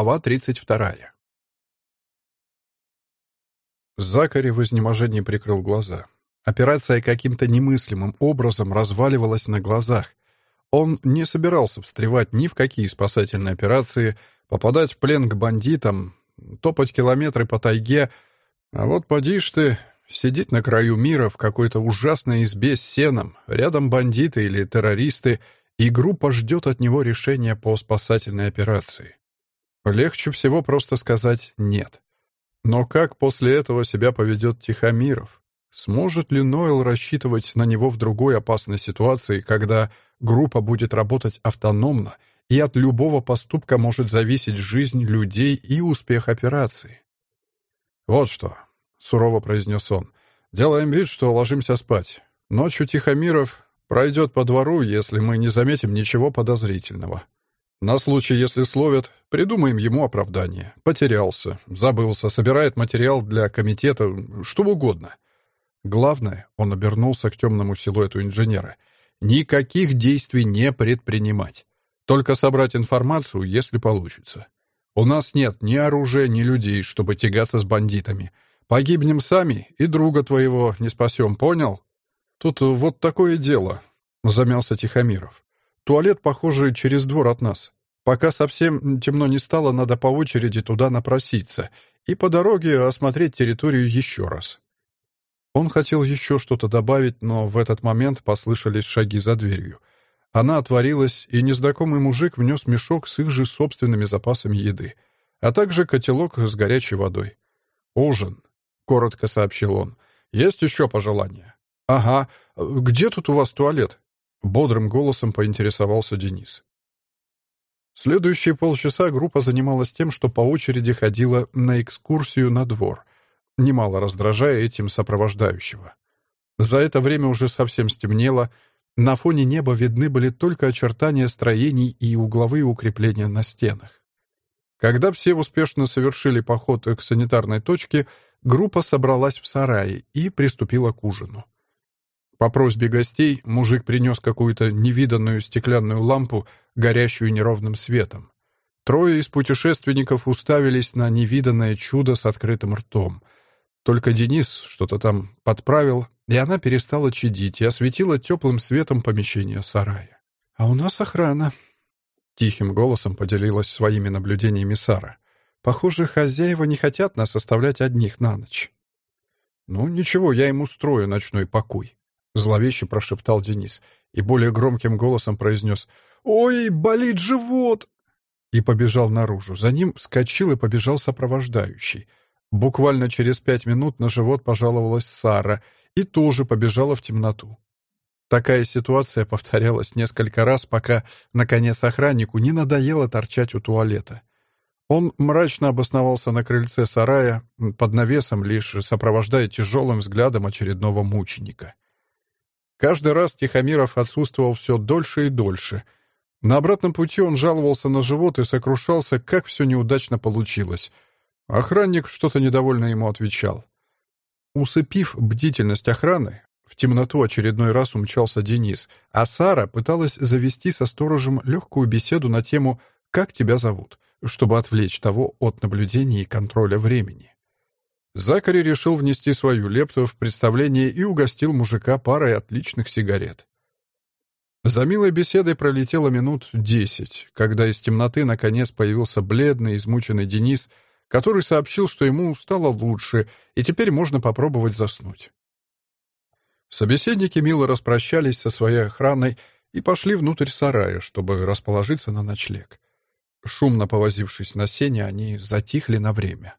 Глава 32. Закари в изнеможении прикрыл глаза. Операция каким-то немыслимым образом разваливалась на глазах. Он не собирался встревать ни в какие спасательные операции, попадать в плен к бандитам, топать километры по тайге, а вот поди ж ты, сидеть на краю мира в какой-то ужасной избе с сеном, рядом бандиты или террористы, и группа ждет от него решения по спасательной операции. Легче всего просто сказать «нет». Но как после этого себя поведет Тихомиров? Сможет ли Нойл рассчитывать на него в другой опасной ситуации, когда группа будет работать автономно, и от любого поступка может зависеть жизнь людей и успех операции? «Вот что», — сурово произнес он, — «делаем вид, что ложимся спать. Ночью Тихомиров пройдет по двору, если мы не заметим ничего подозрительного. На случай, если словят, придумаем ему оправдание. Потерялся, забылся, собирает материал для комитета, что угодно. Главное, он обернулся к темному силуэту инженера, никаких действий не предпринимать. Только собрать информацию, если получится. У нас нет ни оружия, ни людей, чтобы тягаться с бандитами. Погибнем сами, и друга твоего не спасем, понял? Тут вот такое дело, — замялся Тихомиров. Туалет, похоже, через двор от нас. Пока совсем темно не стало, надо по очереди туда напроситься и по дороге осмотреть территорию еще раз. Он хотел еще что-то добавить, но в этот момент послышались шаги за дверью. Она отворилась, и незнакомый мужик внес мешок с их же собственными запасами еды, а также котелок с горячей водой. «Ужин», — коротко сообщил он. «Есть еще пожелания?» «Ага. Где тут у вас туалет?» Бодрым голосом поинтересовался Денис. Следующие полчаса группа занималась тем, что по очереди ходила на экскурсию на двор, немало раздражая этим сопровождающего. За это время уже совсем стемнело, на фоне неба видны были только очертания строений и угловые укрепления на стенах. Когда все успешно совершили поход к санитарной точке, группа собралась в сарае и приступила к ужину. По просьбе гостей мужик принес какую-то невиданную стеклянную лампу, горящую неровным светом. Трое из путешественников уставились на невиданное чудо с открытым ртом. Только Денис что-то там подправил, и она перестала чадить и осветила теплым светом помещение сарая. «А у нас охрана», — тихим голосом поделилась своими наблюдениями Сара. «Похоже, хозяева не хотят нас оставлять одних на ночь». «Ну, ничего, я им устрою ночной покой», — зловеще прошептал Денис и более громким голосом произнес «Ой, болит живот!» и побежал наружу. За ним вскочил и побежал сопровождающий. Буквально через пять минут на живот пожаловалась Сара и тоже побежала в темноту. Такая ситуация повторялась несколько раз, пока, наконец, охраннику не надоело торчать у туалета. Он мрачно обосновался на крыльце сарая, под навесом лишь сопровождая тяжелым взглядом очередного мученика. Каждый раз Тихомиров отсутствовал все дольше и дольше. На обратном пути он жаловался на живот и сокрушался, как все неудачно получилось. Охранник что-то недовольно ему отвечал. Усыпив бдительность охраны, в темноту очередной раз умчался Денис, а Сара пыталась завести со сторожем легкую беседу на тему «Как тебя зовут?», чтобы отвлечь того от наблюдения и контроля времени. Закари решил внести свою лепту в представление и угостил мужика парой отличных сигарет. За милой беседой пролетело минут десять, когда из темноты наконец появился бледный, измученный Денис, который сообщил, что ему стало лучше, и теперь можно попробовать заснуть. Собеседники мило распрощались со своей охраной и пошли внутрь сарая, чтобы расположиться на ночлег. Шумно повозившись на сене, они затихли на время.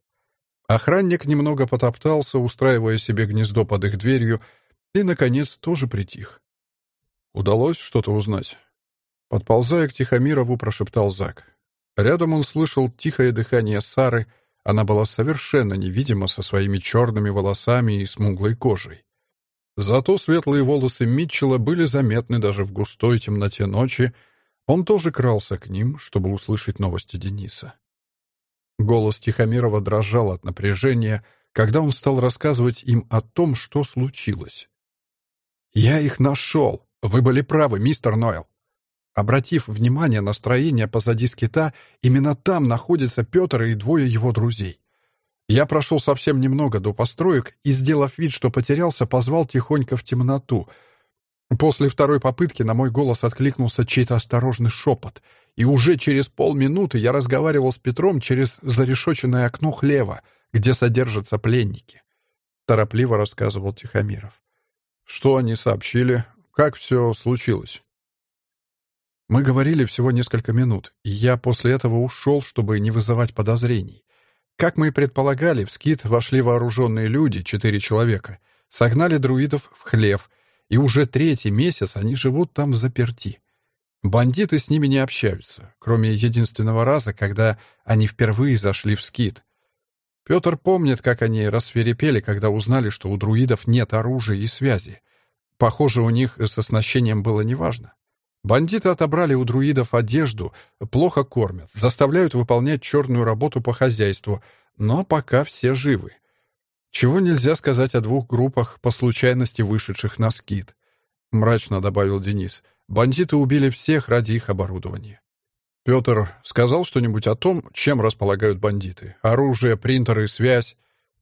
Охранник немного потоптался, устраивая себе гнездо под их дверью, и, наконец, тоже притих. Удалось что-то узнать. Подползая к Тихомирову, прошептал Зак. Рядом он слышал тихое дыхание Сары, она была совершенно невидима со своими черными волосами и смуглой кожей. Зато светлые волосы Митчелла были заметны даже в густой темноте ночи. Он тоже крался к ним, чтобы услышать новости Дениса. Голос Тихомирова дрожал от напряжения, когда он стал рассказывать им о том, что случилось. «Я их нашел! Вы были правы, мистер Нойл!» Обратив внимание на строение позади скита, именно там находятся Петр и двое его друзей. Я прошел совсем немного до построек и, сделав вид, что потерялся, позвал тихонько в темноту. После второй попытки на мой голос откликнулся чей-то осторожный шепот, и уже через полминуты я разговаривал с Петром через зарешоченное окно хлева, где содержатся пленники. Торопливо рассказывал Тихомиров. Что они сообщили? Как все случилось? Мы говорили всего несколько минут, и я после этого ушел, чтобы не вызывать подозрений. Как мы и предполагали, в скит вошли вооруженные люди, четыре человека, согнали друидов в хлев, и уже третий месяц они живут там заперти. Бандиты с ними не общаются, кроме единственного раза, когда они впервые зашли в скит. Петр помнит, как они рассверепели, когда узнали, что у друидов нет оружия и связи. Похоже, у них с оснащением было неважно. Бандиты отобрали у друидов одежду, плохо кормят, заставляют выполнять черную работу по хозяйству, но пока все живы. Чего нельзя сказать о двух группах, по случайности вышедших на скид. Мрачно добавил Денис. Бандиты убили всех ради их оборудования. Петр сказал что-нибудь о том, чем располагают бандиты? Оружие, принтеры, связь?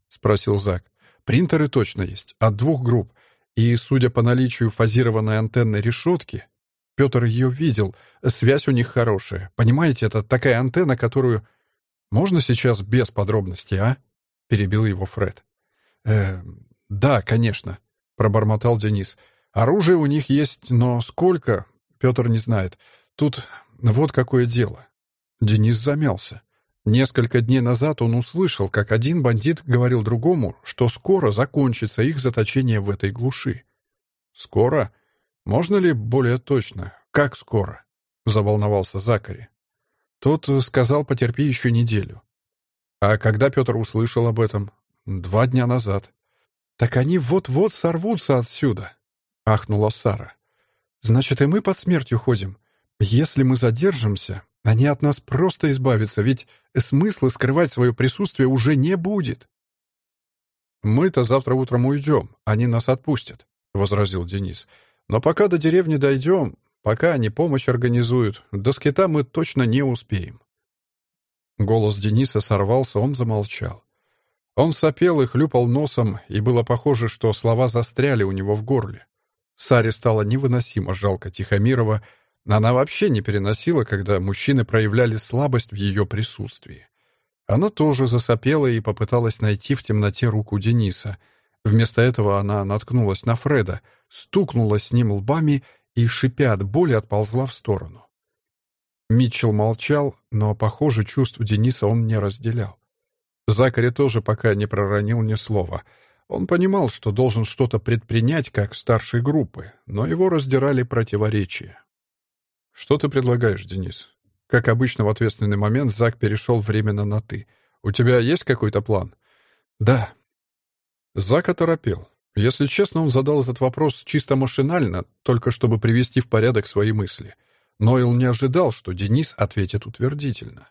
Спросил Зак. Принтеры точно есть, от двух групп. И, судя по наличию фазированной антенной решетки, Петр ее видел. Связь у них хорошая. Понимаете, это такая антенна, которую... Можно сейчас без подробностей, а? Перебил его Фред. Э, да, конечно, пробормотал Денис. Оружие у них есть, но сколько? Петр не знает. Тут вот какое дело. Денис замялся. Несколько дней назад он услышал, как один бандит говорил другому, что скоро закончится их заточение в этой глуши. «Скоро?» «Можно ли более точно? Как скоро?» — заволновался Закари. Тот сказал, потерпи еще неделю. А когда Петр услышал об этом? Два дня назад. «Так они вот-вот сорвутся отсюда!» — ахнула Сара. «Значит, и мы под смертью ходим. Если мы задержимся, они от нас просто избавятся, ведь смысла скрывать свое присутствие уже не будет». «Мы-то завтра утром уйдем, они нас отпустят», — возразил Денис. Но пока до деревни дойдем, пока они помощь организуют, до скита мы точно не успеем. Голос Дениса сорвался, он замолчал. Он сопел и хлюпал носом, и было похоже, что слова застряли у него в горле. Саре стало невыносимо жалко Тихомирова, она вообще не переносила, когда мужчины проявляли слабость в ее присутствии. Она тоже засопела и попыталась найти в темноте руку Дениса — Вместо этого она наткнулась на Фреда, стукнула с ним лбами и, шипя от боли, отползла в сторону. Митчелл молчал, но, похоже, чувств Дениса он не разделял. Закари тоже пока не проронил ни слова. Он понимал, что должен что-то предпринять как старшей группы, но его раздирали противоречия. «Что ты предлагаешь, Денис?» Как обычно, в ответственный момент Зак перешел временно на «ты». «У тебя есть какой-то план?» «Да», Зак оторопел. Если честно, он задал этот вопрос чисто машинально, только чтобы привести в порядок свои мысли. Нойл не ожидал, что Денис ответит утвердительно.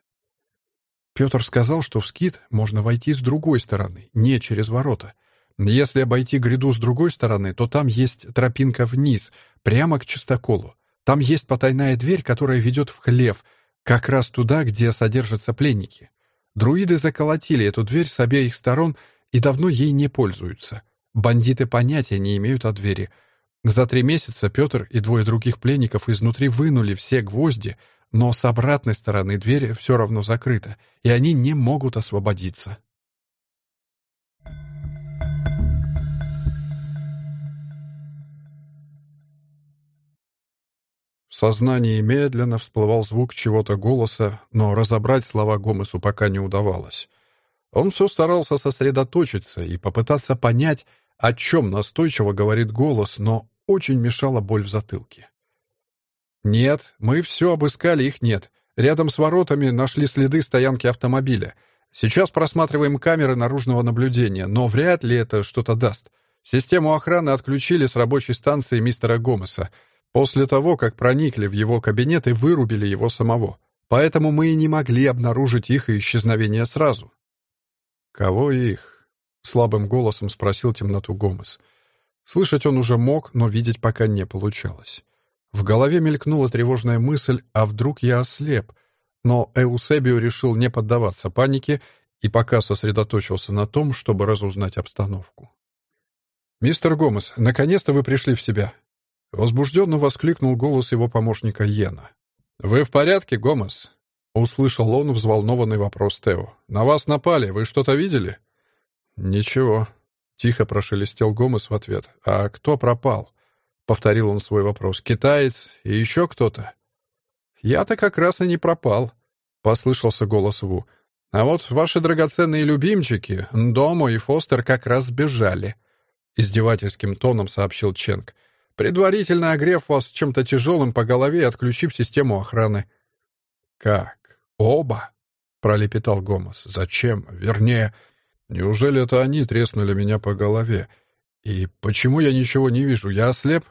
Петр сказал, что в скит можно войти с другой стороны, не через ворота. Если обойти гряду с другой стороны, то там есть тропинка вниз, прямо к чистоколу. Там есть потайная дверь, которая ведет в хлев, как раз туда, где содержатся пленники. Друиды заколотили эту дверь с обеих сторон — и давно ей не пользуются. Бандиты понятия не имеют о двери. За три месяца Петр и двое других пленников изнутри вынули все гвозди, но с обратной стороны двери все равно закрыта, и они не могут освободиться. Сознании медленно всплывал звук чего-то голоса, но разобрать слова Гомесу пока не удавалось. Он все старался сосредоточиться и попытаться понять, о чем настойчиво говорит голос, но очень мешала боль в затылке. «Нет, мы все обыскали, их нет. Рядом с воротами нашли следы стоянки автомобиля. Сейчас просматриваем камеры наружного наблюдения, но вряд ли это что-то даст. Систему охраны отключили с рабочей станции мистера Гомеса после того, как проникли в его кабинет и вырубили его самого. Поэтому мы и не могли обнаружить их исчезновение сразу. «Кого их?» — слабым голосом спросил темноту Гомес. Слышать он уже мог, но видеть пока не получалось. В голове мелькнула тревожная мысль, а вдруг я ослеп? Но Эусебио решил не поддаваться панике и пока сосредоточился на том, чтобы разузнать обстановку. «Мистер Гомес, наконец-то вы пришли в себя!» Возбужденно воскликнул голос его помощника Йена. «Вы в порядке, Гомес?» Услышал он взволнованный вопрос Тео. «На вас напали, вы что-то видели?» «Ничего», — тихо прошелестел Гомес в ответ. «А кто пропал?» — повторил он свой вопрос. «Китаец и еще кто-то?» «Я-то как раз и не пропал», — послышался голос Ву. «А вот ваши драгоценные любимчики, Ндомо и Фостер, как раз сбежали», — издевательским тоном сообщил Ченг предварительно огрев вас чем-то тяжелым по голове и отключив систему охраны». «Как? Оба?» — пролепетал Гомос. «Зачем? Вернее, неужели это они треснули меня по голове? И почему я ничего не вижу? Я ослеп?»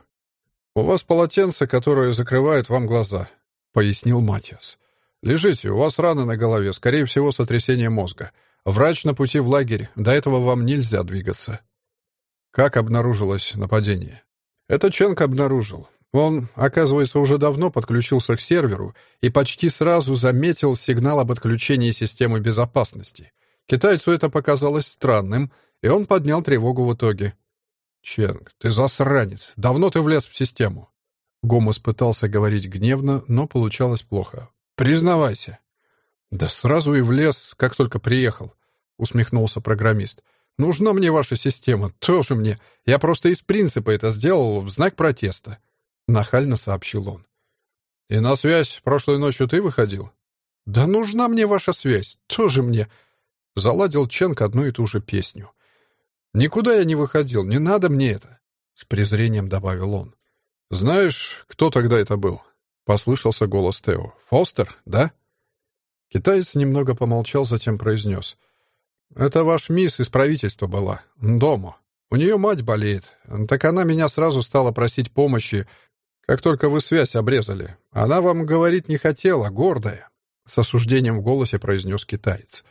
«У вас полотенце, которое закрывает вам глаза», — пояснил Матиас. «Лежите, у вас раны на голове, скорее всего, сотрясение мозга. Врач на пути в лагерь, до этого вам нельзя двигаться». Как обнаружилось нападение? Это Ченк обнаружил. Он, оказывается, уже давно подключился к серверу и почти сразу заметил сигнал об отключении системы безопасности. Китайцу это показалось странным, и он поднял тревогу в итоге. «Ченг, ты засранец! Давно ты влез в систему!» Гомос пытался говорить гневно, но получалось плохо. «Признавайся!» «Да сразу и влез, как только приехал», — усмехнулся программист. Нужна мне ваша система, тоже мне. Я просто из принципа это сделал в знак протеста», — нахально сообщил он. «И на связь прошлой ночью ты выходил?» «Да нужна мне ваша связь, тоже мне», — заладил Ченк одну и ту же песню. «Никуда я не выходил, не надо мне это», — с презрением добавил он. «Знаешь, кто тогда это был?» — послышался голос Тео. «Фостер, да?» Китаец немного помолчал, затем произнес. «Это ваш мисс из правительства была. Дома. У нее мать болеет. Так она меня сразу стала просить помощи, как только вы связь обрезали. Она вам говорить не хотела, гордая», — с осуждением в голосе произнес китаец.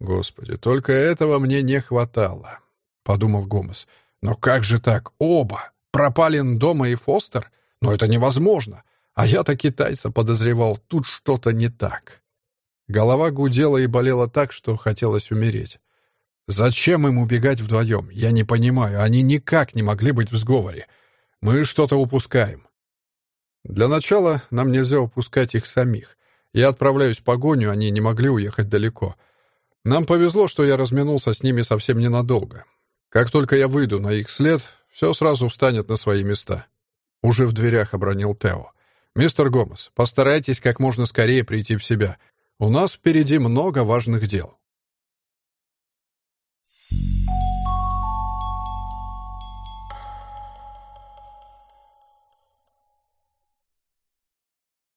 «Господи, только этого мне не хватало», — подумал Гомес. «Но как же так? Оба! Пропали дома и Фостер? Но это невозможно! А я-то китайца подозревал, тут что-то не так». Голова гудела и болела так, что хотелось умереть. Зачем им убегать вдвоем? Я не понимаю. Они никак не могли быть в сговоре. Мы что-то упускаем. Для начала нам нельзя упускать их самих. Я отправляюсь в погоню, они не могли уехать далеко. Нам повезло, что я разминулся с ними совсем ненадолго. Как только я выйду на их след, все сразу встанет на свои места. Уже в дверях обронил Тео. «Мистер Гомес, постарайтесь как можно скорее прийти в себя. У нас впереди много важных дел».